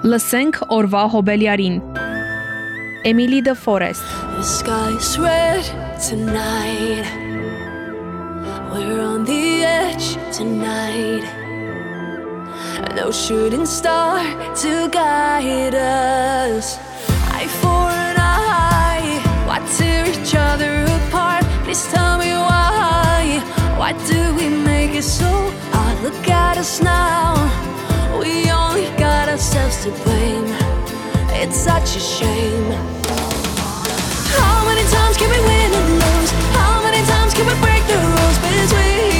Լսենք օրվա հոբելյարին։ Emmelie de Forest. The sky's red tonight. We're on the edge tonight. No shooting star to guide us. Eye for an eye. Why tear each other apart? Please tell me why. Why do we make it so I Look at us now. We are ourselves to blame. It's such a shame. How many times can we win and lose? How many times can we break the rules between?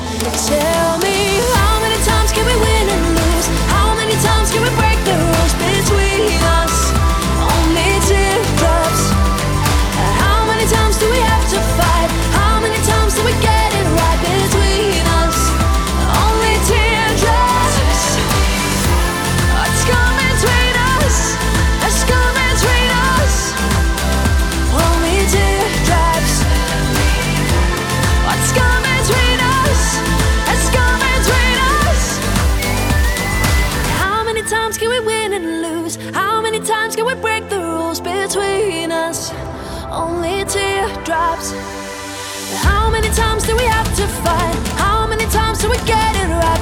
Tell me, how many times can we win and lose? How many times can we break the rules? times do we have to fight? How many times do we get it right?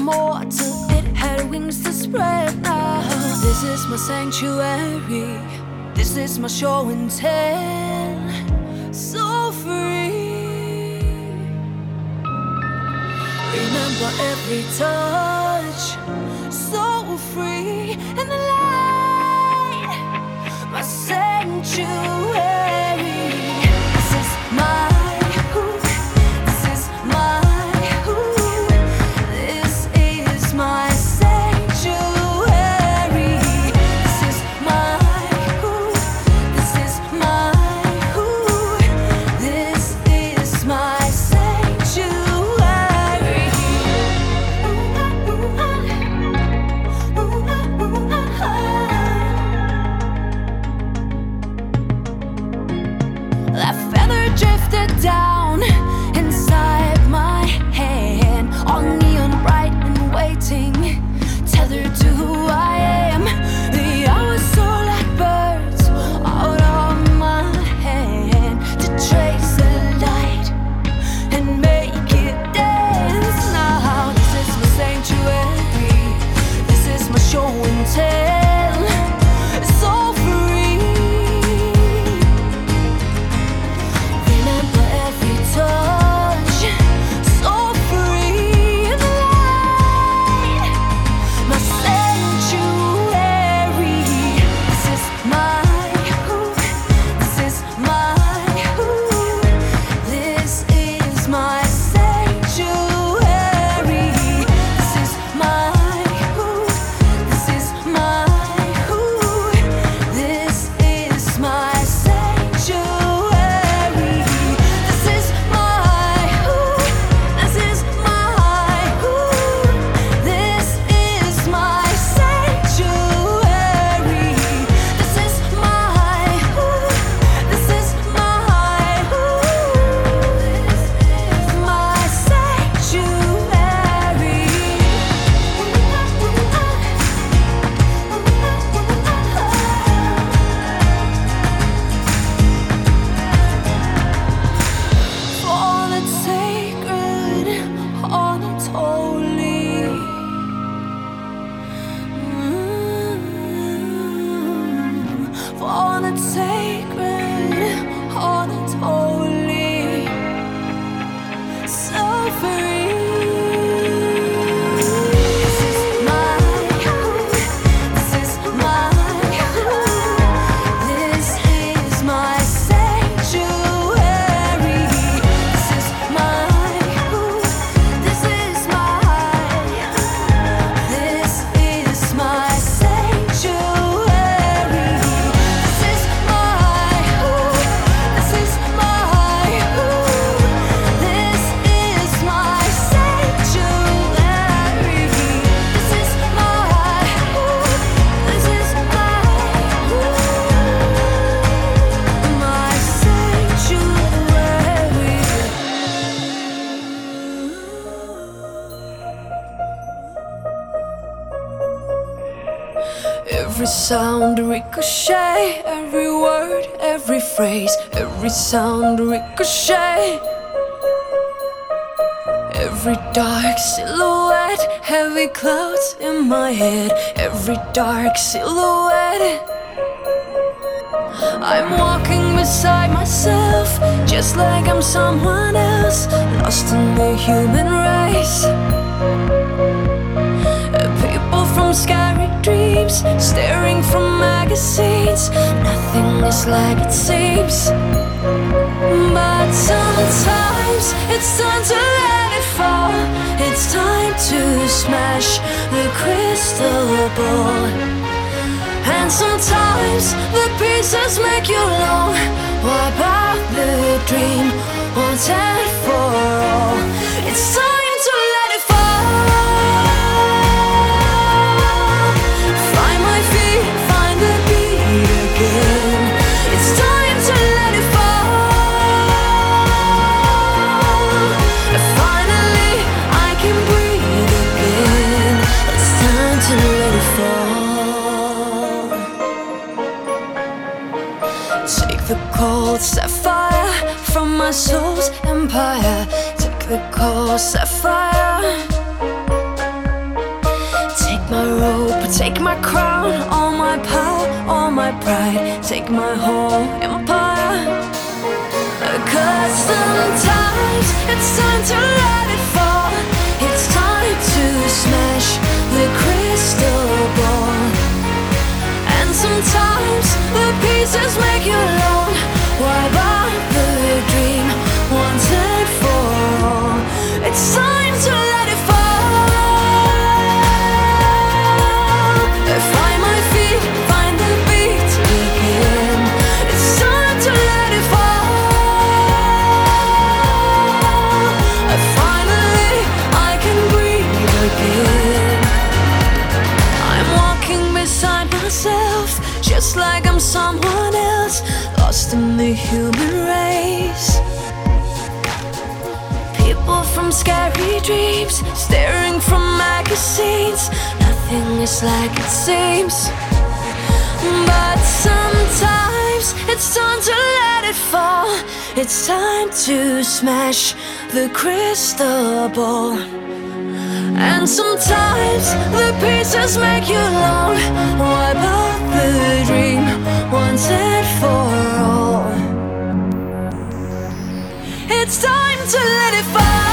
more till it had wings to spread now. This is my sanctuary, this is my show and tell. So free. Remember every touch, so free and light. My sanctuary. every phrase, every sound ricochet. Every dark silhouette, heavy clouds in my head. Every dark silhouette. I'm walking beside myself, just like I'm someone else, lost in the human race. People from sky staring from magazines. Nothing is like it seems. But sometimes it's time to let it fall. It's time to smash the crystal ball. And sometimes the pieces make you long. Wipe out the dream, once and for all. It's time. scenes. Nothing is like it seems. But sometimes it's time to let it fall. It's time to smash the crystal ball. And sometimes the pieces make you long. Wipe out the dream once and for all. It's time to let it fall.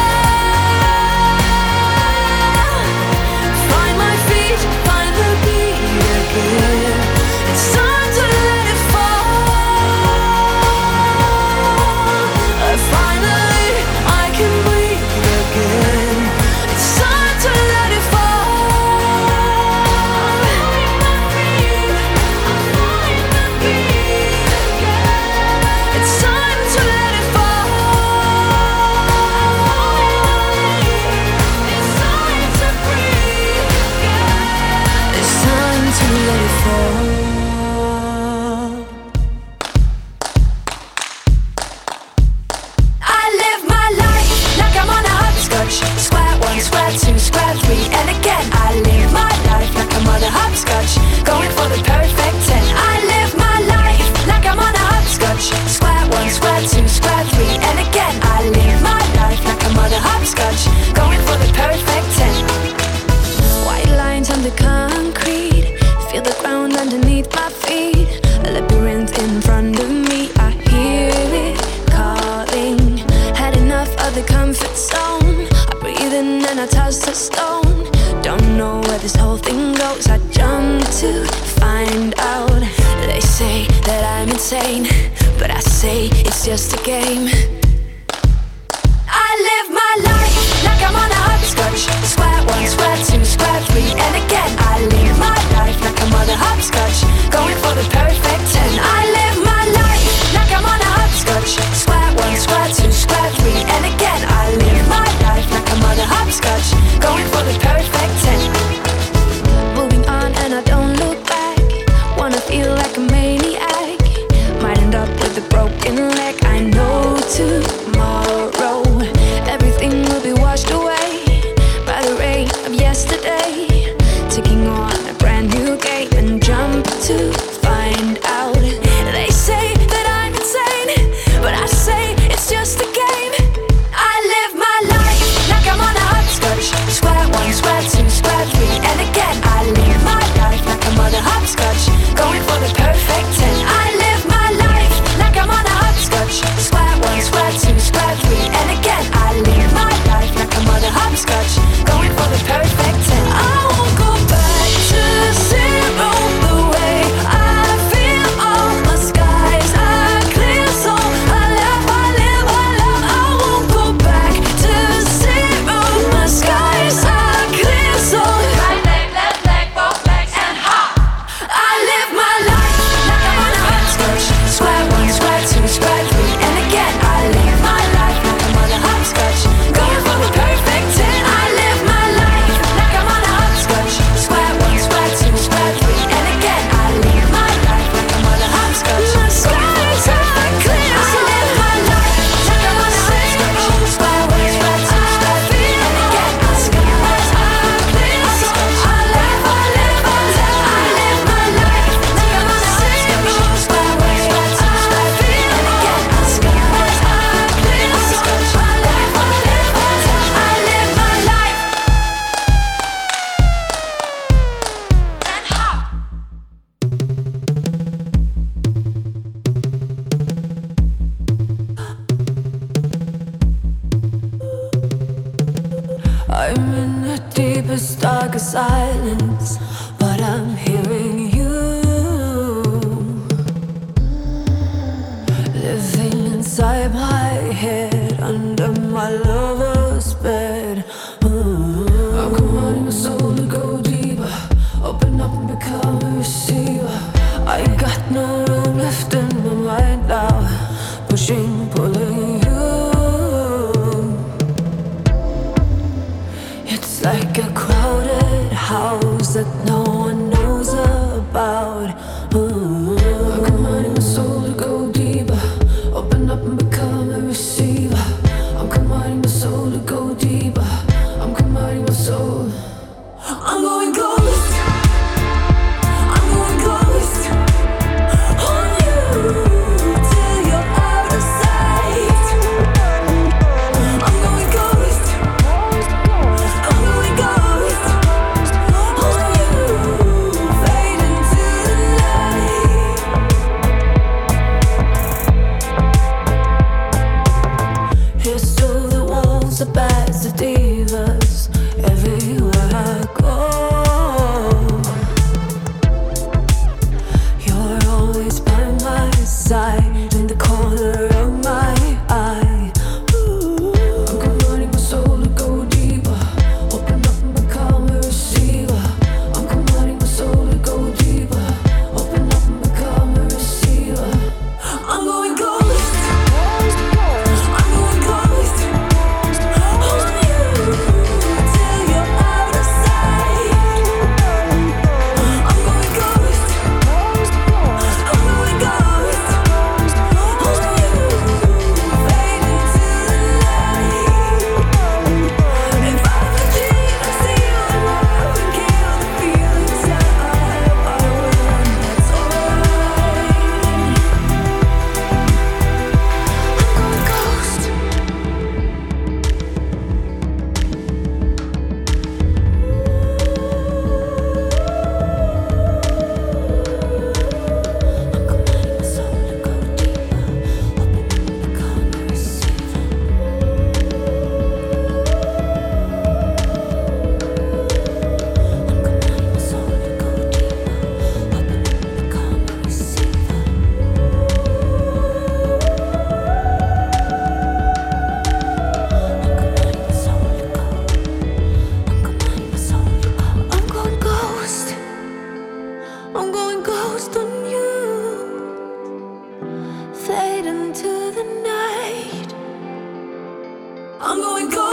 I'm going cold.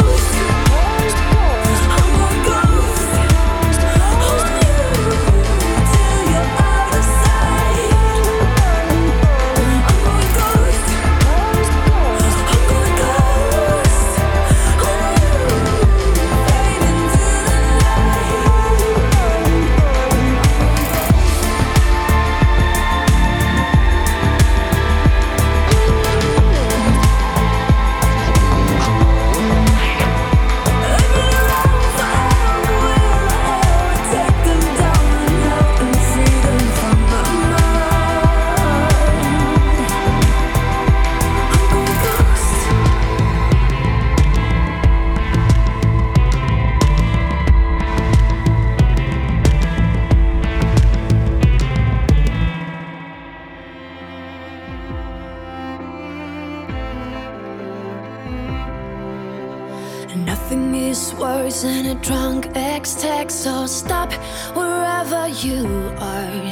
Nothing is worse than a drunk ex text, so stop wherever you are.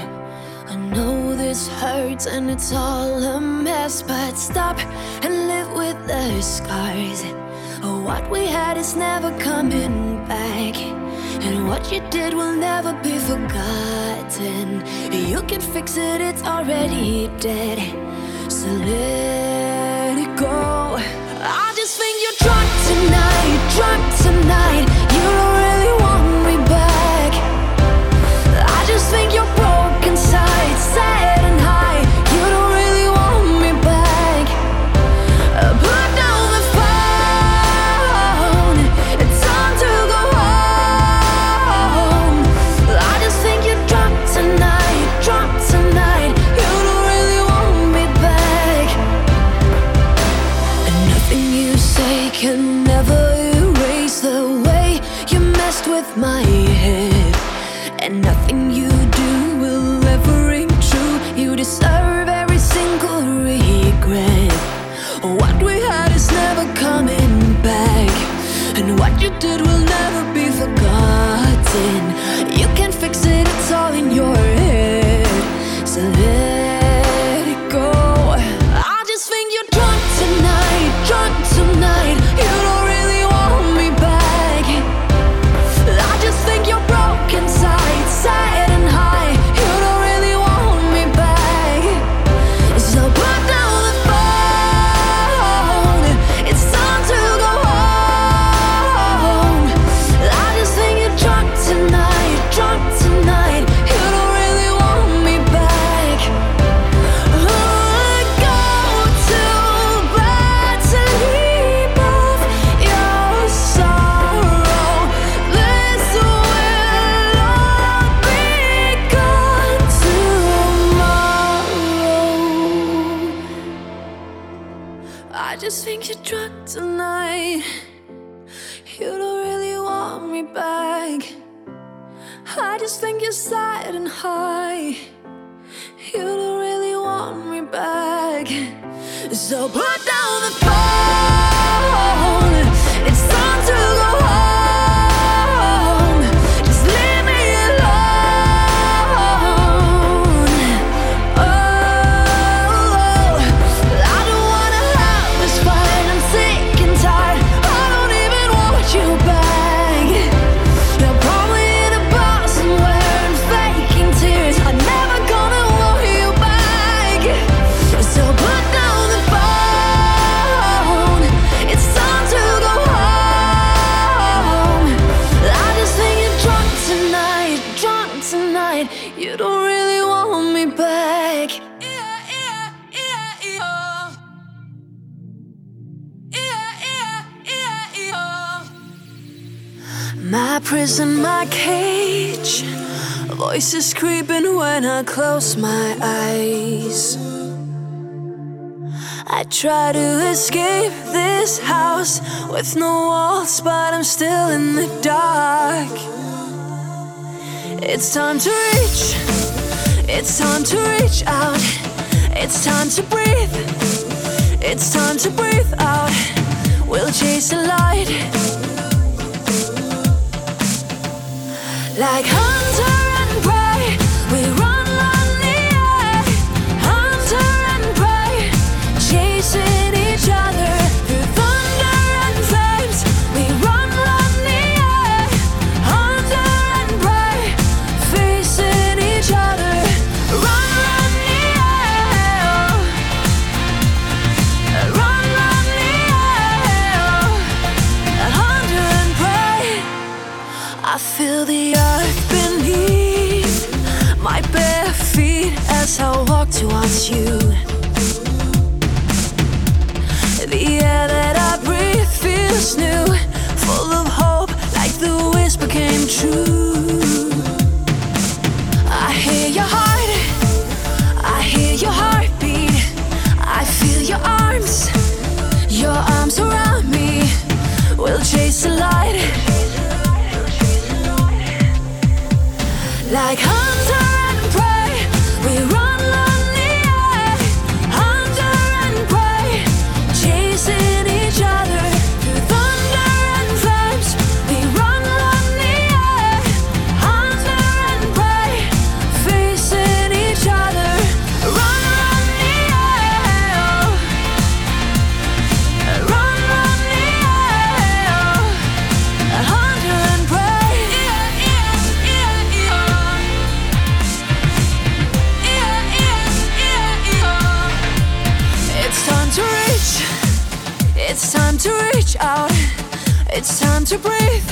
I know this hurts and it's all a mess, but stop and live with the scars. Oh, what we had is never coming back, and what you did will never be forgotten. You can fix it, it's already dead, so let it go. I just think you're drunk tonight drunk tonight. You don't. my head, and nothing you do will ever ring true. You deserve every single regret. What we had is never coming back, and what you did will never be forgotten. cage. Voices creeping when I close my eyes. I try to escape this house with no walls, but I'm still in the dark. It's time to reach, it's time to reach out, it's time to breathe, it's time to breathe out. We'll chase the light. Your arms around me will chase the light. Like hunters. time to breathe.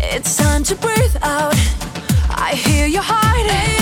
It's time to breathe out. I hear your heart.